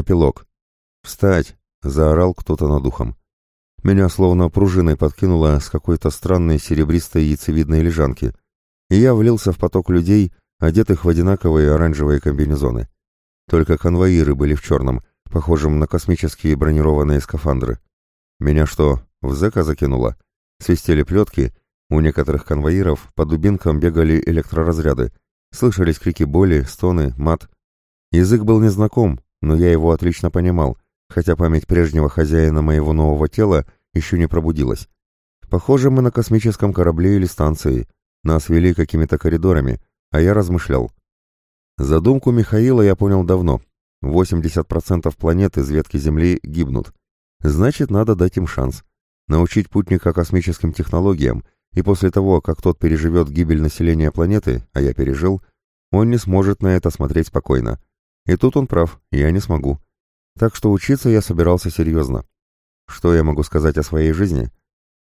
Эпилог. «Встать!» — заорал кто-то над ухом. Меня словно пружиной подкинуло с какой-то странной серебристой яйцевидной лежанки, и я влился в поток людей, одетых в одинаковые оранжевые комбинезоны. Только конвоиры были в черном, похожем на космические бронированные скафандры. Меня что, в зэка закинуло? Свистели плетки, у некоторых конвоиров по дубинкам бегали электроразряды, слышались крики боли, стоны, мат. Язык был незнаком, но я его отлично понимал, хотя память прежнего хозяина моего нового тела еще не пробудилась. Похоже, мы на космическом корабле или станции. Нас вели какими-то коридорами, а я размышлял. Задумку Михаила я понял давно. 80% планет из ветки Земли гибнут. Значит, надо дать им шанс. Научить путника космическим технологиям, и после того, как тот переживет гибель населения планеты, а я пережил, он не сможет на это смотреть спокойно. И тут он прав, я не смогу. Так что учиться я собирался серьезно. Что я могу сказать о своей жизни?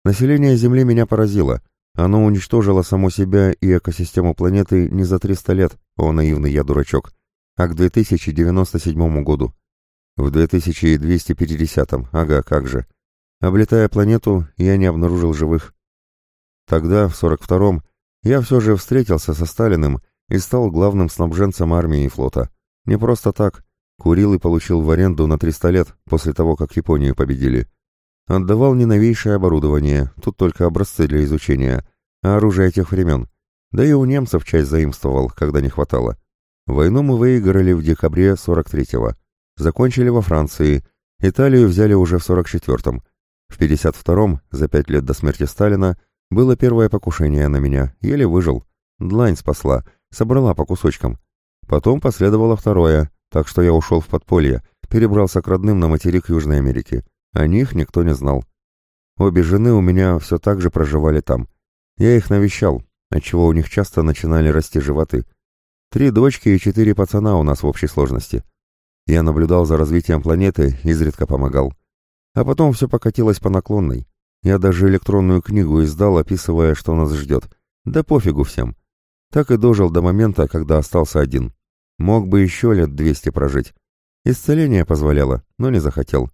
Население Земли меня поразило. Оно уничтожило само себя и экосистему планеты не за 300 лет, о наивный я дурачок, а к 2097 году. В 2250, ага, как же. Облетая планету, я не обнаружил живых. Тогда, в 42-м, я все же встретился со Сталиным и стал главным снабженцем армии и флота. Не просто так, Курил и получил в аренду на 300 лет после того, как Японию победили. Отдавал не новейшее оборудование, тут только образцы для изучения, а оружие тех времен. Да и у немцев часть заимствовал, когда не хватало. Войну мы выиграли в декабре 43-го. Закончили во Франции. Италию взяли уже в 44-м. В 52-м, за пять лет до смерти Сталина, было первое покушение на меня. Еле выжил. Длань спасла, собрала по кусочкам. Потом последовало второе, так что я ушел в подполье, перебрался к родным на материк Южной Америки. О них никто не знал. Обе жены у меня все так же проживали там. Я их навещал, отчего у них часто начинали расти животы. Три дочки и четыре пацана у нас в общей сложности. Я наблюдал за развитием планеты, изредка помогал. А потом все покатилось по наклонной. Я даже электронную книгу издал, описывая, что нас ждет. Да пофигу всем. Так и дожил до момента, когда остался один. Мог бы еще лет двести прожить. Исцеление позволяло, но не захотел.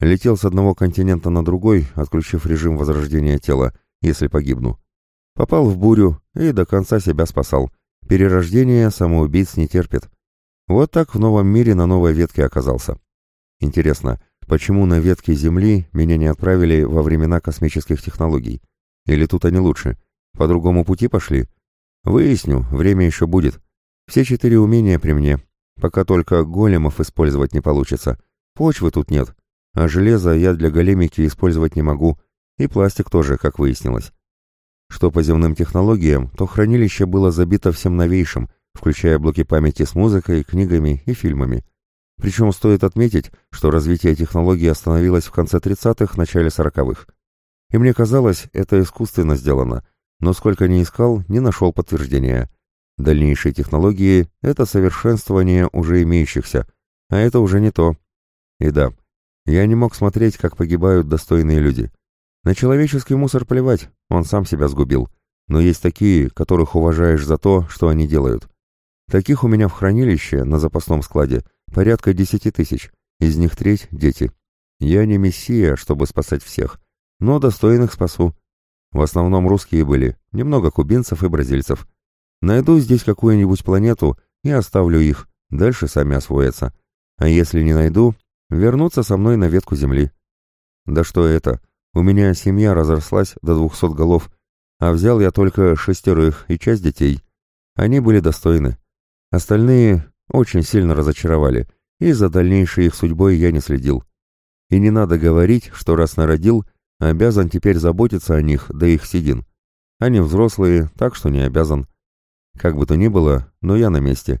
Летел с одного континента на другой, отключив режим возрождения тела, если погибну. Попал в бурю и до конца себя спасал. Перерождение самоубийц не терпит. Вот так в новом мире на новой ветке оказался. Интересно, почему на ветке Земли меня не отправили во времена космических технологий? Или тут они лучше? По другому пути пошли? Выясню, время еще будет. Все четыре умения при мне. Пока только големов использовать не получится. Почвы тут нет. А железо я для големики использовать не могу. И пластик тоже, как выяснилось. Что по земным технологиям, то хранилище было забито всем новейшим, включая блоки памяти с музыкой, книгами и фильмами. Причем стоит отметить, что развитие технологий остановилось в конце 30-х, начале 40-х. И мне казалось, это искусственно сделано, но сколько ни искал, не нашел подтверждения. Дальнейшие технологии — это совершенствование уже имеющихся, а это уже не то. И да, я не мог смотреть, как погибают достойные люди. На человеческий мусор плевать, он сам себя сгубил. Но есть такие, которых уважаешь за то, что они делают. Таких у меня в хранилище, на запасном складе, порядка десяти тысяч, из них треть — дети. Я не мессия, чтобы спасать всех, но достойных спасу. В основном русские были, немного кубинцев и бразильцев. Найду здесь какую-нибудь планету и оставлю их, дальше сами освоятся. А если не найду, вернутся со мной на ветку земли. Да что это, у меня семья разрослась до двухсот голов, а взял я только шестерых и часть детей. Они были достойны. Остальные очень сильно разочаровали, и за дальнейшей их судьбой я не следил. И не надо говорить, что раз народил, обязан теперь заботиться о них до их седин. Они взрослые, так что не обязан. Как бы то ни было, но я на месте.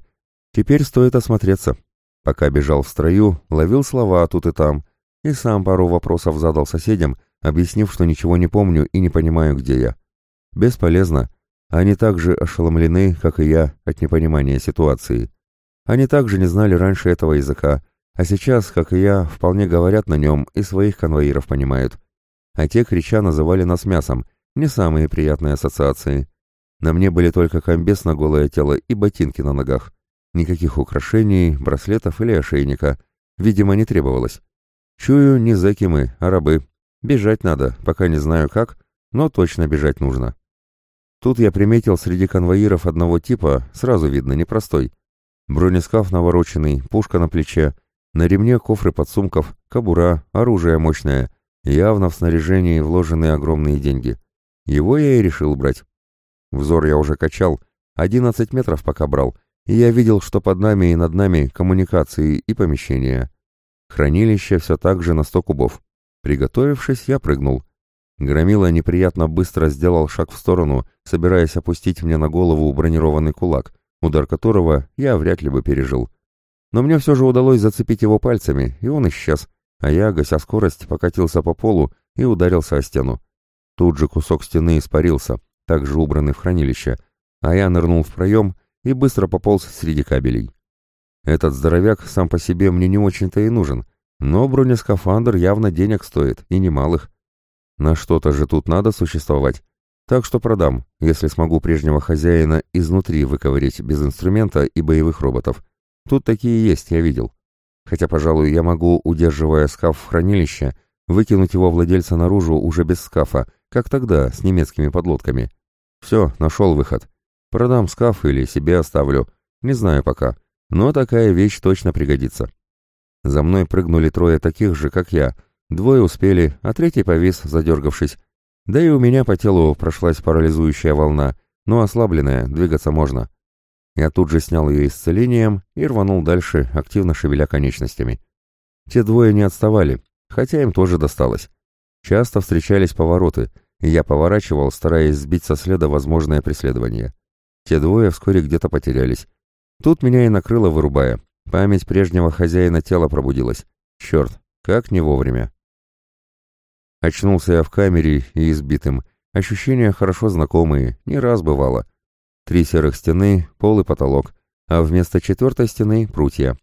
Теперь стоит осмотреться. Пока бежал в строю, ловил слова тут и там, и сам пару вопросов задал соседям, объяснив, что ничего не помню и не понимаю, где я. Бесполезно. Они так же ошеломлены, как и я, от непонимания ситуации. Они также не знали раньше этого языка, а сейчас, как и я, вполне говорят на нем и своих конвоиров понимают. А те, крича, называли нас мясом, не самые приятные ассоциации. На мне были только комбез на голое тело и ботинки на ногах. Никаких украшений, браслетов или ошейника. видимо, не требовалось. Чую, не зэки мы, а рабы. Бежать надо, пока не знаю как, но точно бежать нужно. Тут я приметил среди конвоиров одного типа, сразу видно, непростой. Бронескаф навороченный, пушка на плече, на ремне кофры подсумков, кобура, оружие мощное, явно в снаряжении вложены огромные деньги. Его я и решил брать. Взор я уже качал, 11 метров пока брал, и я видел, что под нами и над нами коммуникации и помещения. Хранилище все так же на 100 кубов. Приготовившись, я прыгнул. Громила неприятно быстро сделал шаг в сторону, собираясь опустить мне на голову бронированный кулак, удар которого я вряд ли бы пережил. Но мне все же удалось зацепить его пальцами, и он исчез, а я, гася скорость, покатился по полу и ударился о стену. Тут же кусок стены испарился, также убранный в хранилище, а я нырнул в проем и быстро пополз среди кабелей. Этот здоровяк сам по себе мне не очень-то и нужен, но бронескафандр явно денег стоит, и немалых. На что-то же тут надо существовать, так что продам, если смогу прежнего хозяина изнутри выковырять без инструмента и боевых роботов. Тут такие есть, я видел. Хотя, пожалуй, я могу, удерживая скаф в хранилище, выкинуть его владельца наружу уже без скафа, как тогда, с немецкими подлодками. Все, нашел выход. Продам скаф или себе оставлю. Не знаю пока. Но такая вещь точно пригодится. За мной прыгнули трое таких же, как я. Двое успели, а третий повис, задергавшись. Да и у меня по телу прошлась парализующая волна, но ослабленная, двигаться можно. Я тут же снял ее исцелением и рванул дальше, активно шевеля конечностями. Те двое не отставали, хотя им тоже досталось. Часто встречались повороты, я поворачивал, стараясь сбить со следа возможное преследование. Те двое вскоре где-то потерялись. Тут меня и накрыло, вырубая. Память прежнего хозяина тела пробудилась. Черт, как не вовремя. Очнулся я в камере и избитым. Ощущения хорошо знакомые, не раз бывало. Три серых стены, пол и потолок, а вместо четвертой стены — прутья.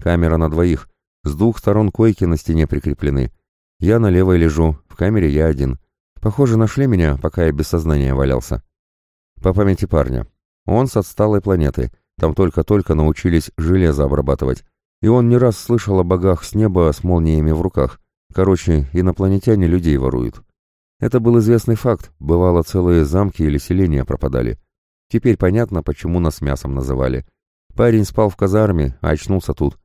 Камера на двоих, с двух сторон койки на стене прикреплены. Я на левой лежу, в камере я один. Похоже, нашли меня, пока я без сознания валялся. По памяти парня. Он с отсталой планеты, там только-только научились железо обрабатывать. И он не раз слышал о богах с неба с молниями в руках. Короче, инопланетяне людей воруют. Это был известный факт, бывало целые замки или селения пропадали. Теперь понятно, почему нас мясом называли. Парень спал в казарме, а очнулся тут.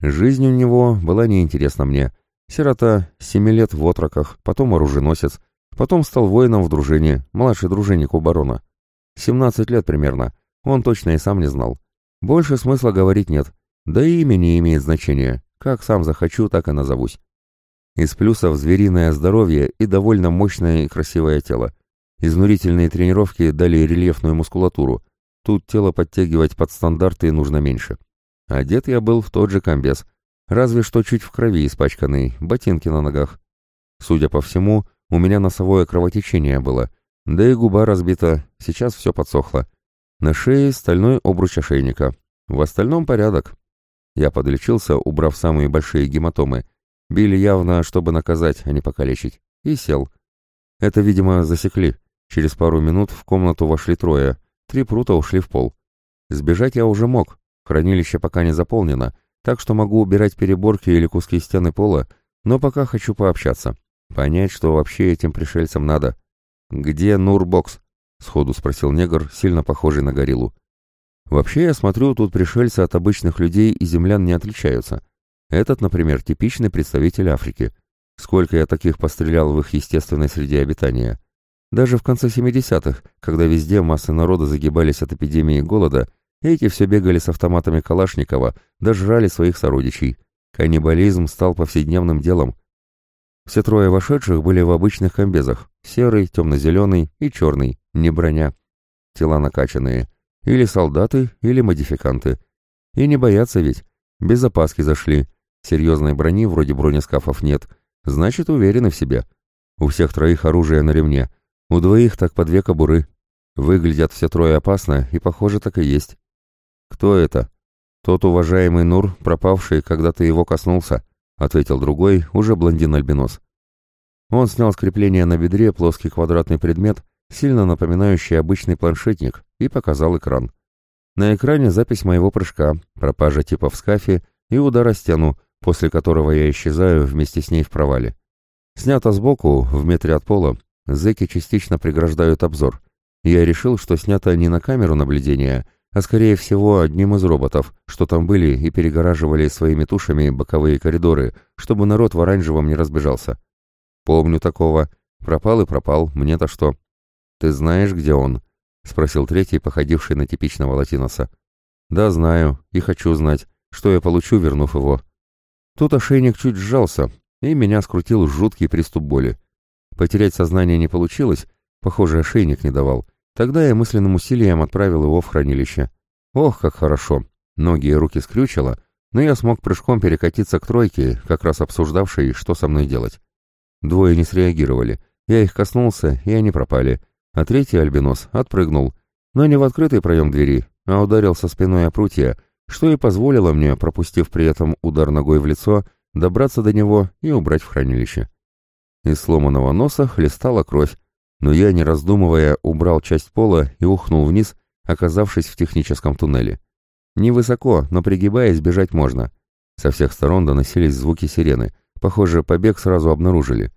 Жизнь у него была неинтересна мне. Сирота, семи лет в отроках, потом оруженосец, потом стал воином в дружине, младший дружинник у барона. Семнадцать лет примерно, он точно и сам не знал. Больше смысла говорить нет, да и имя не имеет значения. Как сам захочу, так и назовусь. Из плюсов звериное здоровье и довольно мощное и красивое тело. Изнурительные тренировки дали рельефную мускулатуру. Тут тело подтягивать под стандарты нужно меньше. Одет я был в тот же комбез, разве что чуть в крови испачканный, ботинки на ногах. Судя по всему, у меня носовое кровотечение было, да и губа разбита, сейчас все подсохло. На шее стальной обруч ошейника. В остальном порядок. Я подлечился, убрав самые большие гематомы. Били явно, чтобы наказать, а не покалечить. И сел. Это, видимо, засекли. Через пару минут в комнату вошли трое, три прута ушли в пол. Сбежать я уже мог, хранилище пока не заполнено, так что могу убирать переборки или куски стены пола, но пока хочу пообщаться, понять, что вообще этим пришельцам надо. «Где Нурбокс?» — сходу спросил негр, сильно похожий на гориллу. «Вообще, я смотрю, тут пришельцы от обычных людей и землян не отличаются. Этот, например, типичный представитель Африки. Сколько я таких пострелял в их естественной среде обитания. Даже в конце 70-х, когда везде массы народа загибались от эпидемии голода, эти все бегали с автоматами Калашникова, дожрали своих сородичей. Каннибализм стал повседневным делом. Все трое вошедших были в обычных комбезах, серый, темно-зеленый и черный, не броня. Тела накачанные. Или солдаты, или модификанты. И не боятся ведь. Без опаски зашли. Серьезной брони вроде бронескафов нет. Значит, уверены в себе. У всех троих оружие на ремне, у двоих так по две кобуры. Выглядят все трое опасно, и, похоже, так и есть. Кто это? Тот уважаемый Нур, пропавший, когда ты его коснулся, ответил другой, уже блондин-альбинос. Он снял с крепления на бедре плоский квадратный предмет, сильно напоминающий обычный планшетник, и показал экран. На экране запись моего прыжка, пропажа типа в скафе и удар о стену, после которого я исчезаю вместе с ней в провале. Снято сбоку, в метре от пола, зэки частично преграждают обзор. Я решил, что снято не на камеру наблюдения, а скорее всего одним из роботов, что там были и перегораживали своими тушами боковые коридоры, чтобы народ в оранжевом не разбежался. Помню такого. Пропал и пропал, мне-то что? Ты знаешь, где он? Спросил третий, походивший на типичного латиноса. Да, знаю, и хочу знать, что я получу, вернув его. Тут ошейник чуть сжался, и меня скрутил жуткий приступ боли. Потерять сознание не получилось, похоже, ошейник не давал. Тогда я мысленным усилием отправил его в хранилище. Ох, как хорошо! Ноги и руки скрючило, но я смог прыжком перекатиться к тройке, как раз обсуждавшей, что со мной делать. Двое не среагировали. Я их коснулся, и они пропали. А третий альбинос отпрыгнул, но не в открытый проем двери, а ударился спиной о прутья, что и позволило мне, пропустив при этом удар ногой в лицо, добраться до него и убрать в хранилище. Из сломанного носа хлестала кровь, но я, не раздумывая, убрал часть пола и ухнул вниз, оказавшись в техническом туннеле. Невысоко, но пригибаясь, бежать можно. Со всех сторон доносились звуки сирены. Похоже, побег сразу обнаружили.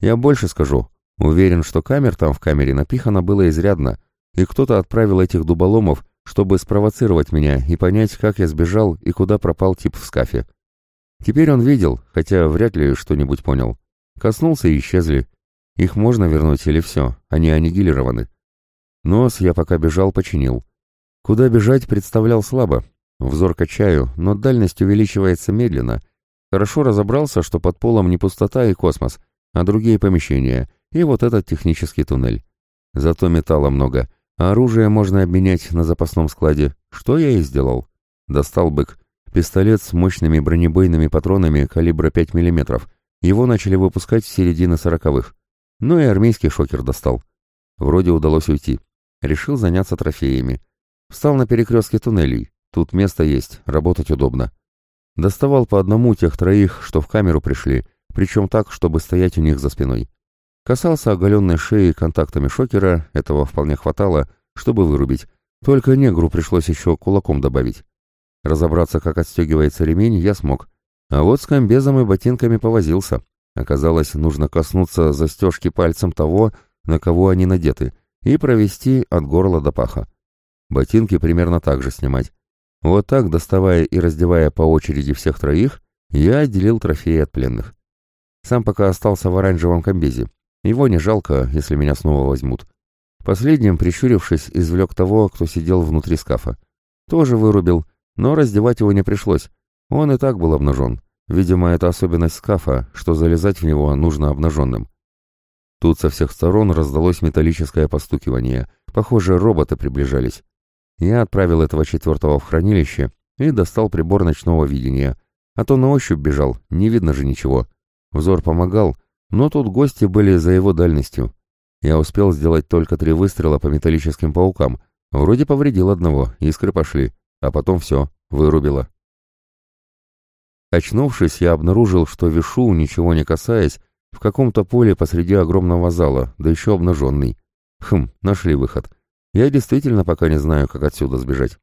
Я больше скажу. Уверен, что камер там в камере напихано было изрядно, и кто-то отправил этих дуболомов, чтобы спровоцировать меня и понять, как я сбежал и куда пропал тип в скафе. Теперь он видел, хотя вряд ли что-нибудь понял. Коснулся и исчезли. Их можно вернуть или все, они аннигилированы. Нос я пока бежал починил. Куда бежать представлял слабо. Взор качаю, но дальность увеличивается медленно. Хорошо разобрался, что под полом не пустота и космос, а другие помещения, и вот этот технический туннель. Зато металла много, а оружие можно обменять на запасном складе, что я и сделал. Достал бык. Пистолет с мощными бронебойными патронами калибра 5 мм. Его начали выпускать с середины сороковых. Ну и армейский шокер достал. Вроде удалось уйти. Решил заняться трофеями. Встал на перекрестке туннелей. Тут место есть, работать удобно. Доставал по одному тех троих, что в камеру пришли, причем так, чтобы стоять у них за спиной. Касался оголенной шеи контактами шокера, этого вполне хватало, чтобы вырубить. Только негру пришлось еще кулаком добавить. Разобраться, как отстегивается ремень, я смог. А вот с комбезом и ботинками повозился. Оказалось, нужно коснуться застежки пальцем того, на кого они надеты, и провести от горла до паха. Ботинки примерно так же снимать. Вот так, доставая и раздевая по очереди всех троих, я отделил трофеи от пленных. Сам пока остался в оранжевом комбезе. Его не жалко, если меня снова возьмут. Последним, прищурившись, извлек того, кто сидел внутри скафа. Тоже вырубил, но раздевать его не пришлось. Он и так был обнажен. Видимо, это особенность скафа, что залезать в него нужно обнаженным. Тут со всех сторон раздалось металлическое постукивание. Похоже, роботы приближались. Я отправил этого четвертого в хранилище и достал прибор ночного видения. А то на ощупь бежал, не видно же ничего. Взор помогал, но тут гости были за его дальностью. Я успел сделать только три выстрела по металлическим паукам. Вроде повредил одного, искры пошли, а потом все, вырубило. Очнувшись, я обнаружил, что вишу, ничего не касаясь, в каком-то поле посреди огромного зала, да еще обнаженный. Хм, нашли выход. Я действительно пока не знаю, как отсюда сбежать.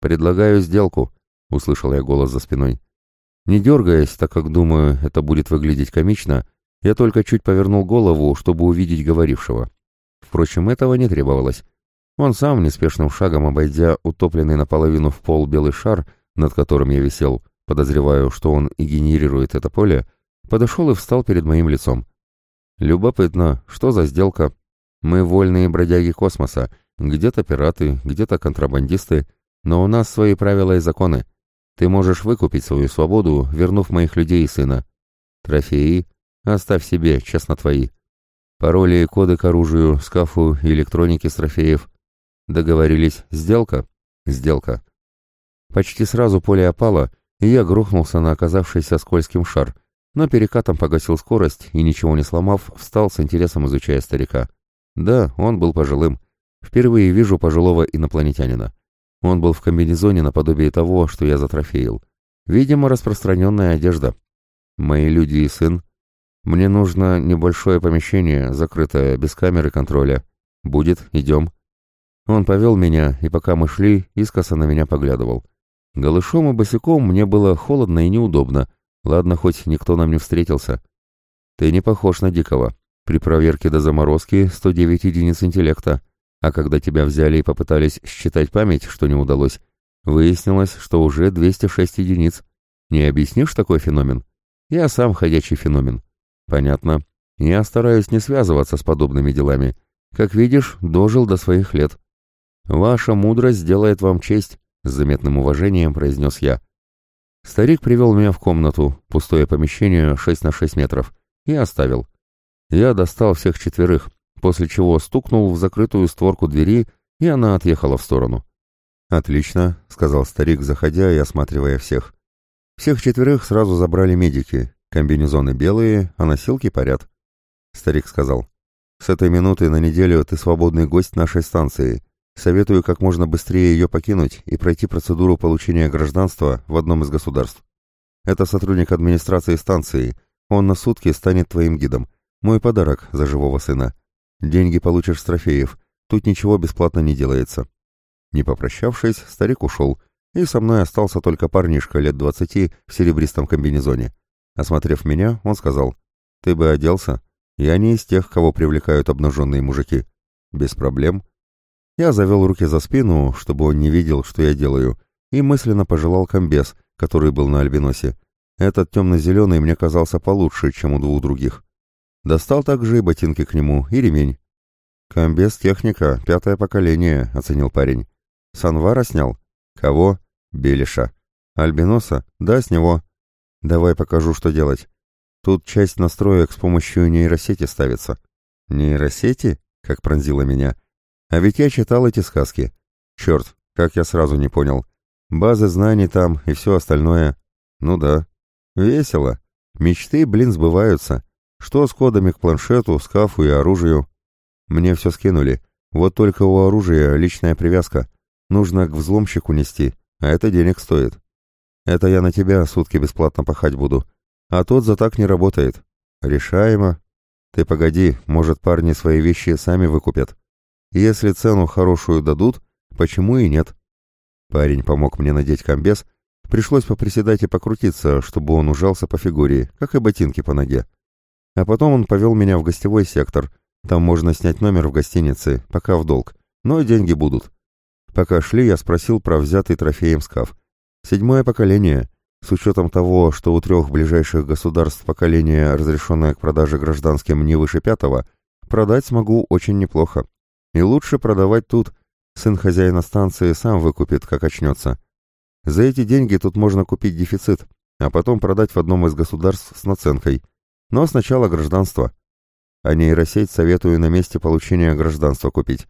«Предлагаю сделку», — услышал я голос за спиной. Не дергаясь, так как, думаю, это будет выглядеть комично, я только чуть повернул голову, чтобы увидеть говорившего. Впрочем, этого не требовалось. Он сам, неспешным шагом обойдя утопленный наполовину в пол белый шар, над которым я висел, подозреваю, что он и генерирует это поле, подошел и встал перед моим лицом. Любопытно, что за сделка? Мы вольные бродяги космоса, где-то пираты, где-то контрабандисты, но у нас свои правила и законы. Ты можешь выкупить свою свободу, вернув моих людей и сына. Трофеи Оставь себе, честно твои. Пароли и коды к оружию, скафу и электронике с трофеев. Договорились. Сделка? Сделка. Почти сразу поле опало, и я грохнулся на оказавшийся скользким шар, но перекатом погасил скорость и, ничего не сломав, встал с интересом изучая старика. Да, он был пожилым. Впервые вижу пожилого инопланетянина. Он был в комбинезоне наподобие того, что я затрофеил. Видимо, распространенная одежда. Мои люди и сын мне нужно небольшое помещение, закрытое, без камеры контроля. Будет, идем. Он повел меня, и пока мы шли, искоса на меня поглядывал. Голышом и босиком мне было холодно и неудобно, Ладно, хоть никто нам не встретился. Ты не похож на Дикого. При проверке до заморозки 109 единиц интеллекта, а когда тебя взяли и попытались считать память, что не удалось, выяснилось, что уже 206 единиц. Не объяснишь такой феномен? Я сам ходячий феномен. Понятно. Я стараюсь не связываться с подобными делами. Как видишь, дожил до своих лет. Ваша мудрость сделает вам честь, с заметным уважением произнес я. Старик привел меня в комнату, пустое помещение 6 на 6 метров, и оставил. Я достал всех четверых, после чего стукнул в закрытую створку двери, и она отъехала в сторону. «Отлично», — сказал старик, заходя и осматривая всех. Всех четверых сразу забрали медики, комбинезоны белые, а носилки парят. Старик сказал, «С этой минуты на неделю ты свободный гость нашей станции. Советую как можно быстрее ее покинуть и пройти процедуру получения гражданства в одном из государств. Это сотрудник администрации станции. Он на сутки станет твоим гидом. Мой подарок за живого сына. Деньги получишь с трофеев. Тут ничего бесплатно не делается». Не попрощавшись, старик ушел, и со мной остался только парнишка лет двадцати в серебристом комбинезоне. Осмотрев меня, он сказал, «Ты бы оделся? Я не из тех, кого привлекают обнаженные мужики». «Без проблем». Я завел руки за спину, чтобы он не видел, что я делаю, и мысленно пожелал комбез, который был на альбиносе. Этот темно-зеленый мне казался получше, чем у двух других. Достал также и ботинки к нему, и ремень. «Комбез техника, пятое поколение», — оценил парень. Санвара снял? Кого? Белиша. Альбиноса? Да, с него. Давай покажу, что делать. Тут часть настроек с помощью нейросети ставится. Нейросети? Как пронзило меня. А ведь я читал эти сказки. Черт, как я сразу не понял. Базы знаний там и все остальное. Ну да. Весело. Мечты, блин, сбываются. Что с кодами к планшету, скафу и оружию? Мне все скинули. Вот только у оружия личная привязка. Нужно к взломщику нести, а это денег стоит. Это я на тебя сутки бесплатно пахать буду. А тот за так не работает. Решаемо. Ты погоди, может, парни свои вещи сами выкупят. Если цену хорошую дадут, почему и нет? Парень помог мне надеть комбез, пришлось поприседать и покрутиться, чтобы он ужался по фигуре, как и ботинки по ноге. А потом он повел меня в гостевой сектор, там можно снять номер в гостинице, пока в долг, но деньги будут. Пока шли, я спросил про взятый трофеем скаф. Седьмое поколение. С учетом того, что у трех ближайших государств поколение, разрешенное к продаже гражданским не выше пятого, продать смогу очень неплохо. И лучше продавать тут. Сын хозяина станции сам выкупит, как очнется. За эти деньги тут можно купить дефицит, а потом продать в одном из государств с наценкой. Но сначала гражданство. А нейросеть советую на месте получения гражданства купить.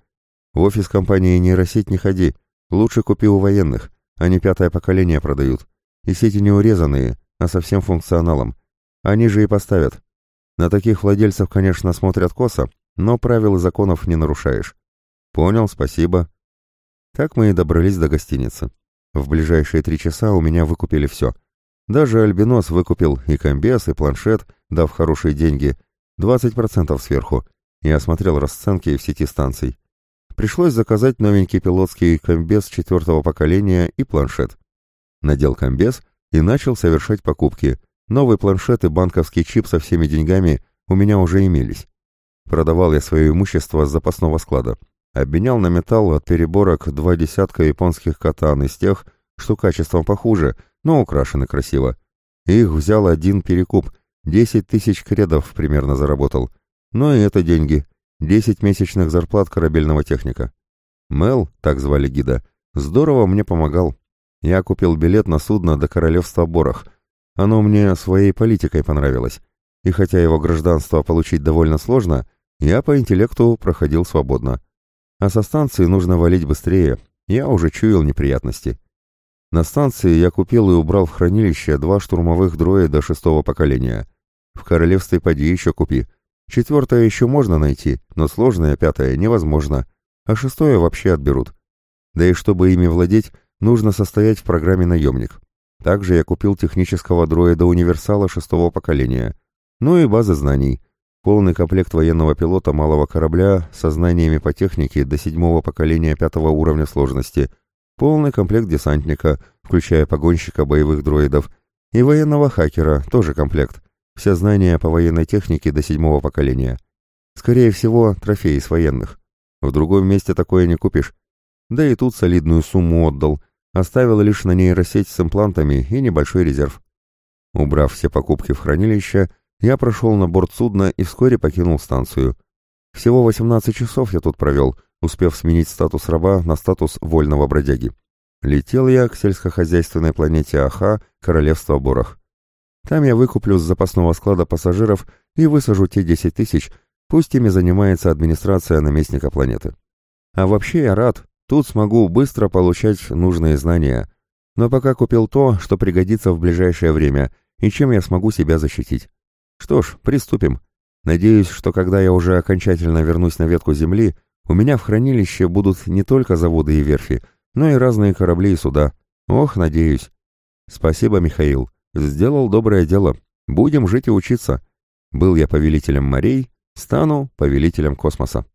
В офис компании нейросеть не ходи. Лучше купи у военных. Они пятое поколение продают. И сети не урезанные, а со всем функционалом. Они же и поставят. На таких владельцев, конечно, смотрят косо, но правил и законов не нарушаешь. Понял, спасибо. Так мы и добрались до гостиницы. В ближайшие три часа у меня выкупили все. Даже Альбинос выкупил и комбез, и планшет, дав хорошие деньги, 20% сверху, и осмотрел расценки в сети станций. Пришлось заказать новенький пилотский комбез четвертого поколения и планшет. Надел комбез и начал совершать покупки. Новый планшет и банковский чип со всеми деньгами у меня уже имелись. Продавал я свое имущество с запасного склада. Обменял на металл от переборок два десятка японских катан из тех, что качеством похуже, но украшены красиво. Их взял один перекуп, десять тысяч кредов примерно заработал. Но и это деньги. Десять месячных зарплат корабельного техника. Мел, так звали гида, здорово мне помогал. Я купил билет на судно до королевства Борах. Оно мне своей политикой понравилось. И хотя его гражданство получить довольно сложно, я по интеллекту проходил свободно. А со станции нужно валить быстрее. Я уже чуял неприятности. На станции я купил и убрал в хранилище два штурмовых дроида шестого поколения. В королевстве поди еще купи. Четвертое еще можно найти, но сложное пятое невозможно, а шестое вообще отберут. Да и чтобы ими владеть, нужно состоять в программе «Наемник». Также я купил технического дроида-универсала шестого поколения. Ну и базы знаний. Полный комплект военного пилота малого корабля со знаниями по технике до седьмого поколения пятого уровня сложности. Полный комплект десантника, включая погонщика боевых дроидов. И военного хакера, тоже комплект. Все знания по военной технике до седьмого поколения. Скорее всего, трофей из военных. В другом месте такое не купишь. Да и тут солидную сумму отдал. Оставил лишь на нейросеть с имплантами и небольшой резерв. Убрав все покупки в хранилище, я прошел на борт судна и вскоре покинул станцию. Всего 18 часов я тут провел, успев сменить статус раба на статус вольного бродяги. Летел я к сельскохозяйственной планете Аха, королевство Борах. Там я выкуплю с запасного склада пассажиров и высажу те 10 тысяч, пусть ими занимается администрация наместника планеты. А вообще я рад, тут смогу быстро получать нужные знания. Но пока купил то, что пригодится в ближайшее время, и чем я смогу себя защитить. Что ж, приступим. Надеюсь, что когда я уже окончательно вернусь на ветку Земли, у меня в хранилище будут не только заводы и верфи, но и разные корабли и суда. Ох, надеюсь. Спасибо, Михаил. Сделал доброе дело. Будем жить и учиться. Был я повелителем морей, стану повелителем космоса.